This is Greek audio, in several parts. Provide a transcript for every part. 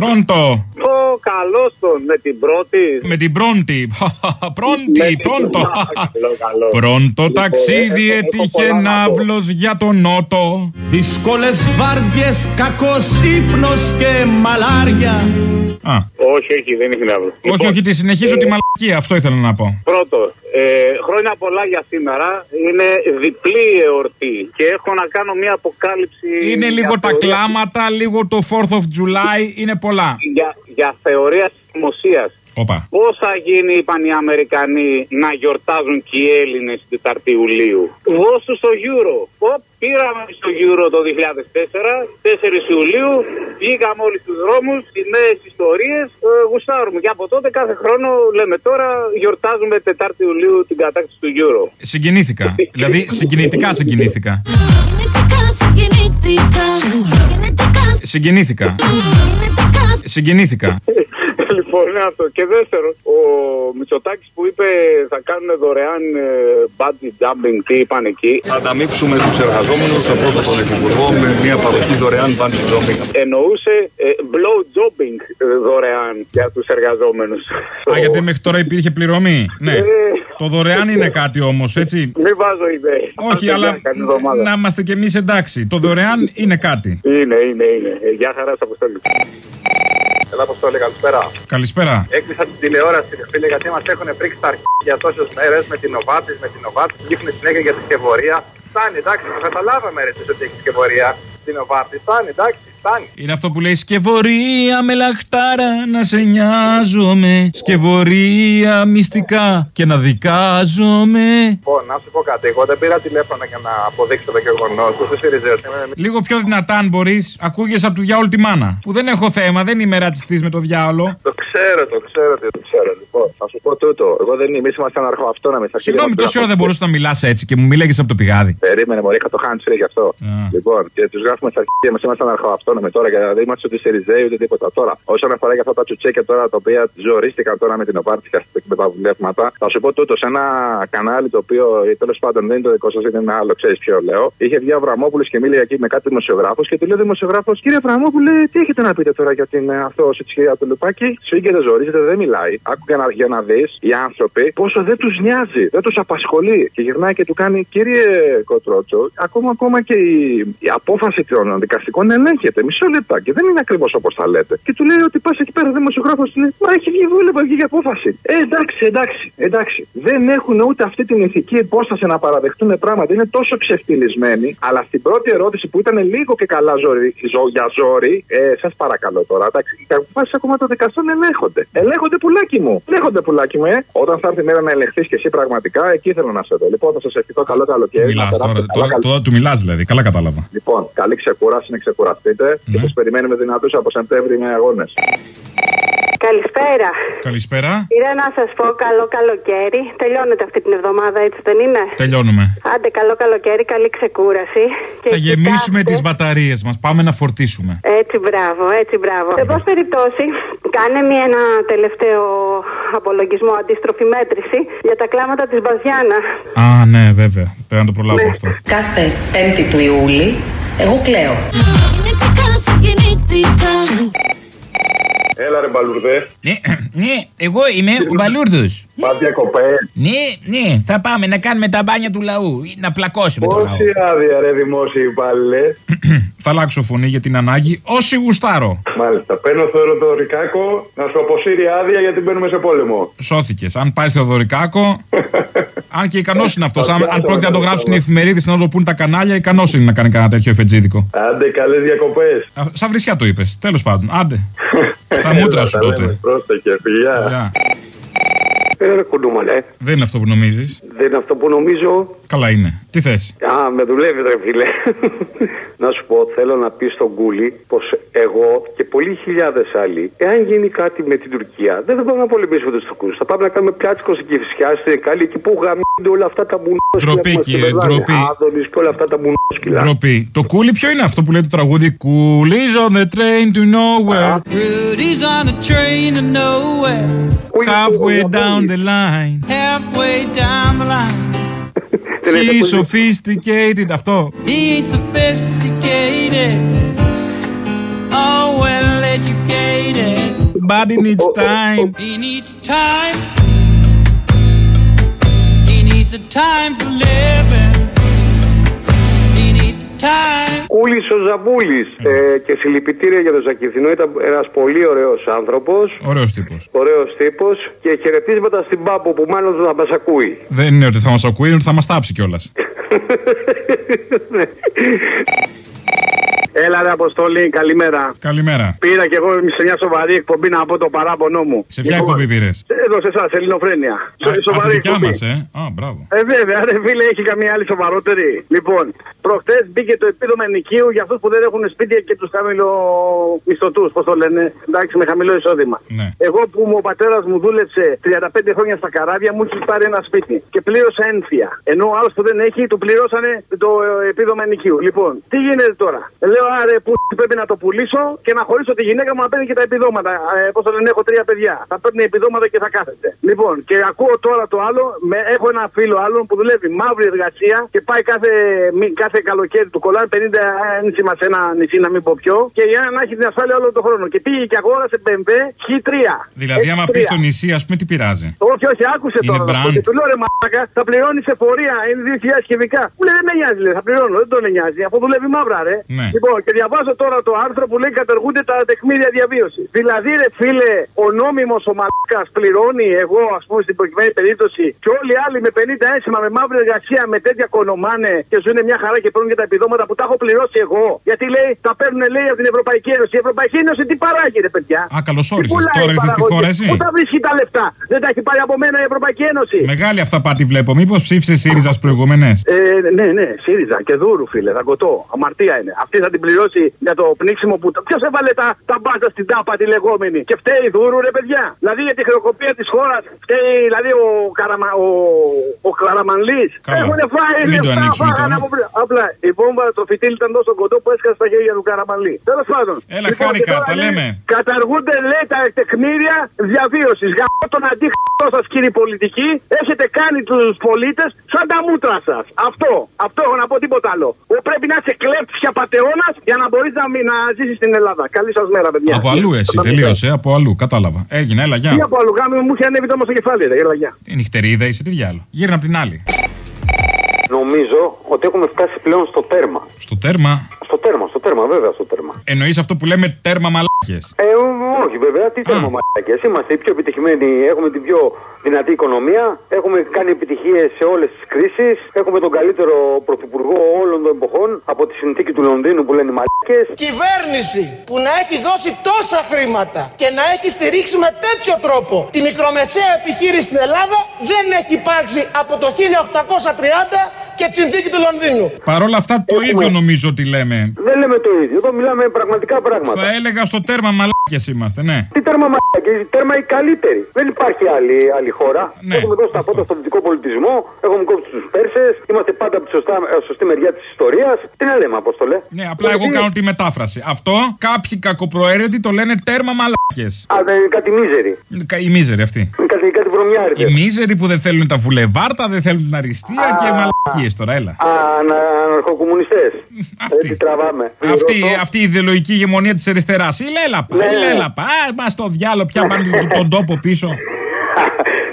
Πρώτο. Ω, καλώ τον με την πρώτη. Με την πρώτη. Με Πρώτη, την- πρώτο. Α, καλό, καλό. Πρώτο Λοιπόν, ταξίδι έχω- έχω έτυχε πολλά να πω. ναύλος για τον Νότο. Δύσκολες βάρδιες, κακός ύπνος και μαλάρια Α, Όχι, όχι, δεν έχει ναύλο. όχι, Λοιπόν, όχι, τη συνεχίζω ε, τη μαλακία, αυτό ήθελα να πω. Πρώτο, ε, χρόνια πολλά για σήμερα. Είναι διπλή εορτή και έχω να κάνω μια αποκάλυψη. Είναι για λίγο τα θεωρία- κλάματα, λίγο το 4th of July, είναι πολλά. Για, για θεωρία συνωμοσία. Όπα. Πώς θα γίνει, είπαν οι Αμερικανοί, να γιορτάζουν και οι Έλληνες την 4η Ιουλίου. Δώσου στο Euro. Οπ, πήραμε στο Euro το 2004, 4 Ιουλίου, βγήκαμε όλοι στους δρόμους, τι νέες ιστορίες, ε, γουστάρουμε. Και από τότε κάθε χρόνο, λέμε τώρα, γιορτάζουμε 4η Ιουλίου την κατάκτηση του Euro. Συγκινήθηκα. δηλαδή, συγκινητικά συγκινήθηκα. Συγκινήθηκα, συγκινήθηκα, Συγκινήθηκα. Συγκινήθηκα, Συγκινήθηκα. λοιπόν, είναι αυτό. Και δεύτερο, ο Μητσοτάκης που είπε θα κάνουν δωρεάν ε, budget jumping, τι είπαν εκεί. Θα ανταμείψουμε τους εργαζόμενους από τον Πρωθυπουργό με μια παροχή δωρεάν bungee jumping. εννοούσε ε, blow jobbing ε, δωρεάν για τους εργαζόμενους. Α, γιατί μέχρι τώρα υπήρχε πληρωμή. Ναι. Ε. Το δωρεάν είναι κάτι όμως, έτσι. Μην βάζω ιδέες. Όχι, Άντε, αλλά γεια, καλή εβδομάδα. να είμαστε κι εμείς εντάξει. Το δωρεάν είναι κάτι. Είναι, είναι, είναι. Ε, γεια χαρά, σας αποστολή. Έλα, Αποστόλη, καλησπέρα. Καλησπέρα. Έκλεισα την τηλεόραση, ρε φίλε, γιατί μας έχουν πρίξει τα αρχίδια τόσες μέρες με την Οβάτης, με την Οβάτης. Δείχνουν συνέχεια για τη σκευωρία. Φτάνει, εντάξει, το καταλάβαμε ρε, εσείς ότι έχεις σκευωρία στην Οβάτη. Φτάνει, εντάξει, φτάνει. Είναι αυτό που λέει Σκευωρία με λαχτάρα να σε νοιάζομαι. Σκευωρία μυστικά και να δικάζομαι. Λοιπόν, να σου πω κάτι. Εγώ δεν πήρα τηλέφωνο για να αποδείξω το γεγονό. Ούτε Σιριζέο. Λίγο πιο δυνατά, αν μπορείς, ακούγεσαι από του διάολου τη μάνα. Που δεν έχω θέμα, δεν είμαι ρατσιστής με το διάολο. Το ξέρω, το ξέρω, το ξέρω. Λοιπόν, θα σου πω τούτο. Εγώ δεν είμαι, εμεί είμαστε αναρχοαυτόνομοι. Στα Συγγνώμη, χέρια μας τόση ώρα πήρα δεν μπορούσες να μιλάς έτσι και μου μίλαγε από το πηγάδι. Περίμενε, Μωρή, είχα το hands free γι' αυτό. Α. Λοιπόν, και τους γράφουμε στα αρχεία μας, είμαστε αναρχοαυτόνομοι τώρα, γιατί δεν είμαστε ούτε Σιριζέοι ούτε τίποτα. Τώρα, όσον αφορά για αυτά τα τσουτσέκια τώρα, τα οποία ζορίστηκαν τώρα με την Οβάρτη και με τα βουλεύματα, θα σου πω τούτος, σε ένα κανάλι το οποίο τέλος πάντων δεν είναι το δικό σας, είναι ένα άλλο, ξέρεις ποιο λέω. Είχε βγει ο Αβραμόπουλος και μίλησε εκεί με κάτι δημοσιογράφο και του λέει ο δημοσιογράφος, κύριε Αβραμόπουλε, τι έχετε να πείτε τώρα για την ε, αυτό τη κυρία του Λουπάκη; Σφίγγεται, ζορίζεται, δεν μιλάει. Άκου για να, για να δεις οι άνθρωποι πόσο δεν τους νοιάζει, δεν τους απασχολεί. Και γυρνάει και του κάνει, κύριε Κοτρότσο, ακόμα, ακόμα και η, η απόφαση των δικαστικών ελέγχεται. Μισό λεπτάκι, δεν είναι ακριβώς όπως τα λέτε. Και του λέει ότι πας εκεί πέρα, δημοσιογράφος είναι, Μα έχει βγει βούλευα, βγήκε απόφαση. Ε, εντάξει, εντάξει, εντάξει. Δεν έχουν ούτε αυτή την ηθική υπόσταση να παραδεχτούν πράγματα. Είναι τόσο ξεφτυλισμένοι. Αλλά στην πρώτη ερώτηση που ήταν λίγο και καλά ζόρι, ζω, για ζόρι, ε, σας παρακαλώ τώρα, εντάξει. Οι αποφάσεις ακόμα των δικαστών ελέγχονται. Ελέγχονται πουλάκι μου. Ελέγχονται πουλάκι μου, ε. Όταν θα έρθει η μέρα να ελεγχθείς και εσύ πραγματικά, εκεί θέλω να σε δω. Λοιπόν, θα σας ευχηθώ καλό καλοκαίρι. Μιλάς να περάσετε τώρα. καλά, Τώρα, καλή- τώρα του μιλάς δηλαδή. Καλά κατάλαβα. Λοιπόν, καλή ξεκούραση, να ξεκουραστείτε και Ναι. του περιμένουμε δυνατούς από Σεπτέμβρη με αγώνες. Καλησπέρα. Καλησπέρα. Πήρα να σας πω καλό καλοκαίρι. Τελειώνεται αυτή την εβδομάδα, έτσι δεν είναι; Τελειώνουμε. Άντε, καλό καλοκαίρι, καλή ξεκούραση. Και Θα γεμίσουμε κοιτάξτε- τις μπαταρίες μας. Πάμε να φορτίσουμε. Έτσι, μπράβο, έτσι, μπράβο. Σε πάση περιπτώσει, κάνε μία ένα τελευταίο απολογισμό, αντίστροφη μέτρηση για τα κλάματα της Μπαζιάνα. Α, ναι, βέβαια. Πρέπει να το προλάβω Ναι. αυτό. Κάθε 5η του Ιούλη, εγώ κλαίω. Συγκινήθηκα, συγκινήθηκα. Έλα ρε μπαλουρδέ, Ναι, ναι, εγώ είμαι ο Μπαλούρδος. Πα διακοπές. Ναι, ναι, θα πάμε να κάνουμε τα μπάνια του λαού. ή Να πλακώσουμε το λαό. Πόση άδεια ρε δημόσιοι υπάλληλε. θα αλλάξω φωνή για την ανάγκη. Όσοι γουστάρω. Μάλιστα, παίρνω Θεοδωρικάκο να σου αποσύρει άδεια γιατί μπαίνουμε σε πόλεμο. Σώθηκες. Αν πάει στο Δωρικάκο. αν και ικανός είναι αυτός. Αν, αν πρόκειται να το γράψουν οι εφημερίδες να το πούν τα κανάλια, ικανός είναι να κάνει κανένα τέτοιο εφετζίδικο. Άντε καλές διακοπές. Α, Σαν βρισιά το είπες. Τέλος πάντων. Άντε. Στα μούτρα σου τότε. Πρόσεχε, φιλιά. Γεια. Ε, ρε κουντούμαλε. Δεν είναι αυτό που νομίζεις. Δεν είναι αυτό που νομίζω. Καλά είναι. Τι θες; Α, με δουλεύει, ρε φίλε. να σου πω, θέλω να πεις στον Κούλι πως εγώ και πολλοί χιλιάδες άλλοι, εάν γίνει κάτι με την Τουρκία, δεν θα πάμε να πολεμήσουμε τους Τουρκούς. Θα πάμε να κάνουμε πιάτσικο στην Κυφσιά, στην Εκάλη, εκεί που γαμίζονται όλα αυτά τα μπουνόσκυλα. Ντροπή, που μας κύριε, κυβερνάνε. ντροπή. Άδωνης και όλα αυτά τα μπουνόσκυλα. Ντροπή. Το κούλι ποιο είναι αυτό που λέει το τραγούδι; Coolies on the train to nowhere. Rudy's on a train to nowhere, Halfway down the line. halfway down the line. He's sophisticated. Αυτό. He ain't sophisticated, oh well educated. Everybody needs time. He needs time. He needs the time for living. Time. Κούλη ο Ζαμπούλης. Ε, και συλληπιτήρια για τον Ζακηθινό. Ήταν ένας πολύ ωραίος άνθρωπος. Ωραίος τύπος. Ωραίος τύπος. Και χαιρετίσματα στην Πάμπο που μάλλον θα μας ακούει. Δεν είναι ότι θα μας ακούει, είναι ότι θα μας τάψει κιόλας. Έλα, ρε Αποστολή, καλημέρα. Καλημέρα. Πήρα και εγώ σε μια σοβαρή εκπομπή να πω το παράπονό μου. Σε ποια εκπομπή πήρες; Εδώ σε εσά, Ελληνοφρένεια. Σε Από τη σοβαρή δικιά εκπομπή. μας, ε; Α, μπράβο. Ε, βέβαια, ρε φίλε, έχει καμία άλλη σοβαρότερη. Λοιπόν, προχτές μπήκε το επίδομα ενοικίου για αυτούς που δεν έχουν σπίτια και τους χαμηλομισθωτού, πώς το λένε, εντάξει, με χαμηλό εισόδημα. Ναι. Εγώ που μου- ο πατέρας μου δούλεψε 35 χρόνια στα καράβια, μου έχει πάρει ένα σπίτι και πλήρωσα ένφια. Ενώ ο άλλος που δεν έχει, του πληρώσανε το ε, επίδομα ενοικίου. Λοιπόν, τι γίνεται τώρα; Λέω, άρε, που πρέπει να το πουλήσω και να χωρίσω τη γυναίκα μου να παίρνει και τα επιδόματα. Ε, Πώς το λένε, έχω τρία παιδιά. Θα παίρνει επιδόματα και θα κάθεται. Λοιπόν, και ακούω τώρα το άλλο, με, έχω ένα φίλο άλλον που δουλεύει μαύρη εργασία και πάει κάθε, μη- κάθε καλοκαίρι του κολλάνε 50 ένσημα σε ένα νησί, να μην πω ποιο, και για να έχει την ασφάλεια όλο τον χρόνο. Και πήγε και αγόρασε BMW Χ3. Δηλαδή, άμα πεις X3. στο νησί, ας πούμε, τι πειράζει; Όχι, όχι, άκουσε Είναι τώρα. να brand. πω. Και Του λέω ρε μαλάκα, θα πληρώνει σε πορεία, είναι 2.000 κυβικά. Μου λέει δεν με νοιάζει, λέει, θα πληρώνω, δεν τον νοιάζει, αφού δουλεύει μαύρα, ρε. Ναι. Λοιπόν, και διαβάζω τώρα το άρθρο που λέει κατεργούνται τα τεκμήρια διαβίωσης. Δηλαδή, ρε φίλε, ο νόμιμος ο μαλάκας πληρώνει, εγώ ας πούμε στην προκειμένη περίπτωση, και όλοι οι άλλοι με 50 ένσημα, με μαύρη εργασία, με τέτοια κονομάνε και ζουν μια χαρά και παίρνουν και τα επιδόματα που τα έχω πληρώσει εγώ. Γιατί λέει, τα παίρνουν λέει από την Ευρωπαϊκή Ένωση. Η Ευρωπαϊκή Ένωση τι παράγει, ρε παιδιά; Α, καλώς Τι όρισες. πουλάει Τώρα η ήρθες στη παραγωγή; χώρα, εσύ; Πού τα βρίσκει τα λεφτά; Δεν τα έχει πάρει από μένα η Ευρωπαϊκή Ένωση. Μεγάλη αυτά πάτη βλέπω. Μήπως ψήφισες ΣΥΡΙΖΑ προηγούμενες; Ε, ναι, ναι, ΣΥΡΙΖΑ και δούρου, φίλε, θα κοτώ. Αμαρτία είναι. Αυτή θα την πληρώσει για το πνίξιμο που. Ποιος έβαλε τα, τα μπάζα στην τάπα τη λεγόμενη; Και φταίει η δούρου, ρε παιδιά. Δηλαδή για τη χρεοκοπία της χώρας φταίει δηλαδή ο, Καραμα, ο, ο Καραμανλής. Καλά. Έχουν φάει Μην το λεφτά, ανοίξουμε φάγανε τώρα. από πριν. Απλά η βόμβα, το φυτίλ ήταν τόσο κοντό που έσκασε στα χέρια του Καραμανλή. Τέλος πάντων. Έλα, Λοιπόν, χάρηκα, και τώρα τα λέει, λέμε. Καταργούνται, λέει, τα τεκμήρια διαβίωσης. Γαμώ τον αντίχτυπο σας, κύριοι πολιτικοί. Έχετε κάνει τους πολίτες σαν τα μούτρα σας. Αυτό. Αυτό έχω να πω τίποτα άλλο. Ο πρέπει να είσαι κλέφτια πατεώνας για να μπορείς να, μην- να ζήσεις στην Ελλάδα. Καλή σας μέρα, παιδιά. Από αλλού εσύ, Να μην τελείωσε. Από αλλού, κατάλαβα. Έγινε, έλα, Τι γεια. από αλλού γάμι μου είχε ανέβει το στο κεφάλι, ρε, έλα, γεια. Τι νυχτερίδα είσαι, τι διάλογο. Γύρνα απ' την άλλη. Νομίζω ότι έχουμε φτάσει πλέον στο τέρμα. Στο τέρμα. Στο τέρμα, στο τέρμα, βέβαια στο τέρμα. Εννοείς αυτό που λέμε τέρμα μαλάκες. Ε, όχι βέβαια, τι τέρμα μαλάκες. Είμαστε οι πιο επιτυχημένοι, έχουμε την πιο δυνατή οικονομία, έχουμε κάνει επιτυχίες σε όλες τις κρίσεις, έχουμε τον καλύτερο πρωθυπουργό όλων των εποχών από τη συνθήκη του Λονδίνου που λένε οι μαλάκες. Κυβέρνηση που να έχει δώσει τόσα χρήματα και να έχει στηρίξει με τέτοιο τρόπο τη μικρομεσαία επιχείρηση στην Ελλάδα δεν έχει υπάρξει από το 1830 και τη συνθήκη του Λονδίνου. Παρ' όλα αυτά το ίδιο νομίζω ότι λέμε. Δεν λέμε το ίδιο, εδώ μιλάμε πραγματικά πράγματα. Θα έλεγα στο τέρμα μαλάκες είμαστε, ναι. Τι τέρμα μαλάκες, τέρμα η καλύτερη. Δεν υπάρχει άλλη, άλλη χώρα. Ναι, έχουμε δώσει τα φώτα στον δυτικό πολιτισμό, έχουμε κόψει τους Πέρσες, είμαστε πάντα από τη σωστά, ε, σωστή μεριά της ιστορίας. Τι να λέμε, Απόστολε; Ναι, απλά εγώ κάνω τη μετάφραση. Αυτό κάποιοι κακοπροαίρετοι το λένε τέρμα μαλάκες. Α, δεν είναι κάτι μίζερη. Οι μίζεροι αυτοί. Κάτι, κάτι βρωμιάρι. Οι μίζεροι που δεν θέλουν τα βουλεβάρτα, δεν θέλουν την αριστεία και μαλακίες τώρα, έλα. Α, αναρχοκομμουνιστές. Έτσι τραβάμε. Αυτή, αυτή η ιδεολογική ηγεμονία της αριστεράς. Η λέλαπα, Ναι. η λέλαπα. Α, μα το διάλογο, πια πάνε τον- τον τόπο πίσω.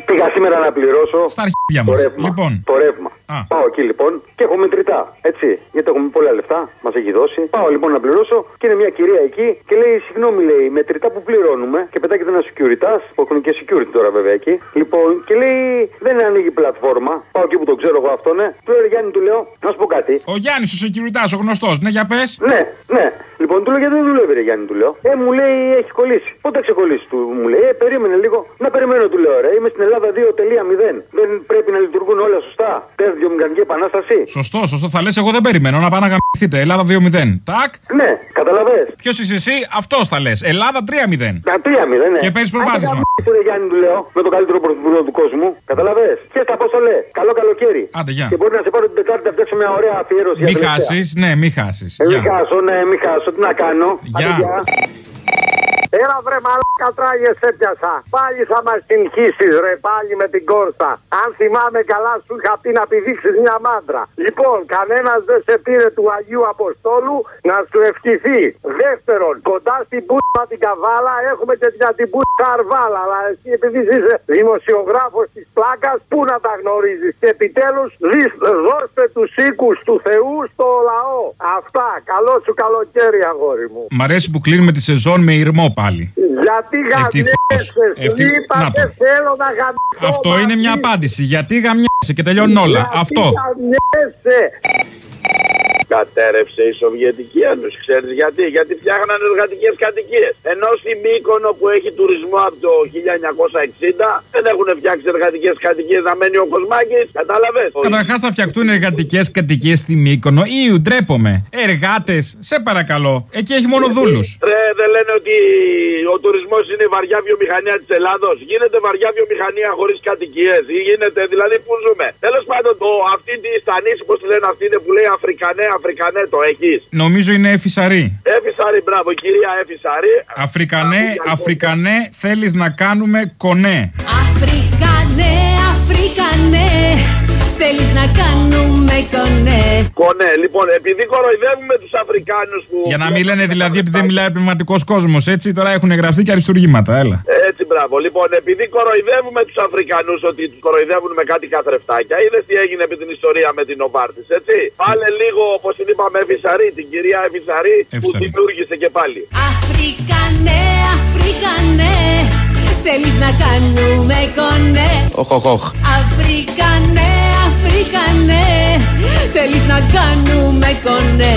Πήγα σήμερα να πληρώσω. Στα αρχίδια το μας. ρεύμα. Λοιπόν. Το ρεύμα. Α. Πάω εκεί λοιπόν και έχω μετρητά. Έτσι. Γιατί έχουμε πολλά λεφτά, μας έχει δώσει. Πάω λοιπόν να πληρώσω και είναι μια κυρία εκεί και λέει: Συγγνώμη, λέει, μετρητά που πληρώνουμε. Και πετάγεται ένα security, που έχουν και security τώρα βέβαια εκεί. Λοιπόν, και λέει: Δεν ανοίγει πλατφόρμα. Πάω εκεί που το ξέρω εγώ αυτό, ναι. Του λέω: «Ρε Γιάννη, του λέω: Να σου πω κάτι. Ο Γιάννης, ο security, ο γνωστός. Ναι, για πες. Ναι, ναι. Λοιπόν, του λέω γιατί δεν δουλεύει, ρε Γιάννη, του λέω. Ε, μου λέει έχει κολλήσει. Πότε θα ξεκολλήσει, του μου λέει. Ε, περίμενε λίγο. Να περιμένω, του λέω, ρε. Είμαι στην Ελλάδα 2.0. Δεν πρέπει να λειτουργούν όλα σωστά. Πέρα βιομηχανική επανάσταση. Σωστό, σωστό. Θα λες, εγώ δεν περιμένω να πάω να γαμηθείτε. Ελλάδα 2-0. Τάκ. Ναι, καταλαβέ. Ποιος είσαι εσύ, αυτός θα λες. Ελλάδα 3-0. Τα 3-0, ναι. Και παίζεις προβάδισμα. Άντε, ρε Γιάννη, του λέω, με τον καλύτερο πρωθυπουργό του κόσμου. Καταλαβέ. Και στα πώ το λέει. Καλό καλοκαίρι. Άντε, γεια. Και μπορεί να σε πάρω την Τετάρτη να φτιάξω μια ωραία αφιέρωση. για Μη τελευταία. χάσεις, ναι, μη χάσεις. Ε, μη χάσω, ναι, μη χάσω. Τι να κάνω. Γεια. Άντε, Έλα βρε μαλάκα τράγε έπιασα. Πάλι θα μας συγχύσει ρε πάλι με την κόρτα. Αν θυμάμαι καλά σου είχα πει να πηδήξεις μια μάντρα. Λοιπόν, κανένας δεν σε πήρε του Αγίου Αποστόλου να σου ευχηθεί. Δεύτερον, κοντά στην πούτσα την καβάλα έχουμε και για την πούτσα αρβάλα. Αλλά εσύ επειδή είσαι δημοσιογράφος της πλάκας, πού να τα γνωρίζεις; Και επιτέλους δώστε τους οίκους του Θεού στο λαό. Αυτά. Καλό σου καλοκαίρι, αγόρι μου. Μ' αρέσει που κλείνουμε τη σεζόν με ηρμό πάλι. Γιατί γαμιέσαι, σου Ευτυχώς. είπα Να το. δεν θέλω να γαμιέσαι. Αυτό είναι μια απάντηση. Γιατί γαμιάσαι και τελειώνουν όλα. Αυτό. Γαμιέσαι. Κατέρευσε η Σοβιετική Ένωση. Ξέρεις γιατί; Γιατί φτιάχνανε εργατικές κατοικίες. Ενώ στη Μύκονο που έχει τουρισμό από το 1960 δεν έχουν φτιάξει εργατικές κατοικίες να μένει ο Κοσμάκης. Κατάλαβες; Καταρχάς θα φτιαχτούν εργατικές κατοικίες στη Μύκονο. Ήου, ντρέπομαι. Εργάτες, σε παρακαλώ. Εκεί έχει μόνο δούλους. Ρε, δεν λένε ότι ο τουρισμός είναι η βαριά βιομηχανία της Ελλάδος. Γίνεται βαριά βιομηχανία χωρίς κατοικίες. Ή γίνεται, δηλαδή, πού ζούμε. Τέλος πάντων, το, αυτή τη στανίση, πώς τη λένε αυτή είναι που λέει Αφρικανέ, Αφρικανέ, το έχεις; Νομίζω είναι εφησαρή. Έφυσαρη, μπράβο, η κυρία Έφυσαρη. Αφρικανέ, Αφρικανέ, θέλεις να κάνουμε κονέ. Αφρικανέ, Αφρικανέ, θέλεις να κάνουμε κονέ; Κονέ, λοιπόν, επειδή κοροϊδεύουμε τους Αφρικάνους που. Για να μην λένε δηλαδή ότι δεν μιλάει πνευματικός κόσμος, έτσι τώρα έχουν γραφτεί και αριστούργήματα, έλα. Έτσι, μπράβο. Λοιπόν, επειδή κοροϊδεύουμε τους Αφρικανού ότι τους κοροϊδεύουν με κάτι καθρεφτάκια, είδες τι έγινε με την ιστορία με την Οβάρτης, έτσι. Πάλε λίγο, όπως την είπαμε, Εφησαρή, την κυρία Εφησαρή, που Εφησαρή. δημιούργησε και πάλι. Αφρικανέ, Αφρικανέ, θέλεις να κάνουμε κονέ; Οχ, οχ, οχ. Αφρικανέ, βρήκανε. Θέλεις να κάνουμε κονέ.